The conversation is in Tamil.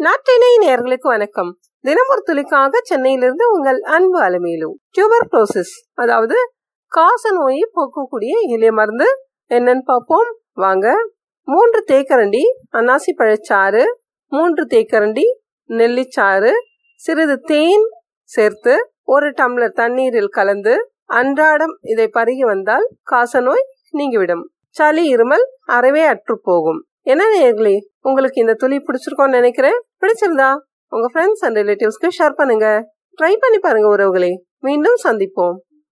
நாட்டினை நேர்களுக்கு வணக்கம். தினமொரு துளிக்காக சென்னையிலிருந்து உங்கள் அன்பு அலமையிலு டியூபர் க்ளோசிஸ் அதாவது காச நோயை போக்கக்கூடிய எளிய மருந்து. என்னன்னு பார்ப்போம். வாங்க. மூன்று தேக்கரண்டி அன்னாசி பழச்சாறு. மூன்று தேக்கரண்டி நெல்லிச்சாறு. சிறிது தேன் சேர்த்து ஒரு டம்ளர் தண்ணீரில் கலந்து அன்றாடம் இதை பருகி வந்தால் காசநோய் நீங்கிவிடும். சளி இருமல் அறவே அற்று போகும் என்ன நேர்களே உங்களுக்கு இந்த துளி பிடிச்சிருக்கோன்னு நினைக்கிறேன்? பிடிச்சிருந்தா உங்க ஃப்ரெண்ட்ஸ் அண்ட் ரிலேட்டிவ்ஸ்க்கு ஷேர் பண்ணுங்க. ட்ரை பண்ணி பாருங்க உறவுகளே. மீண்டும் சந்திப்போம்.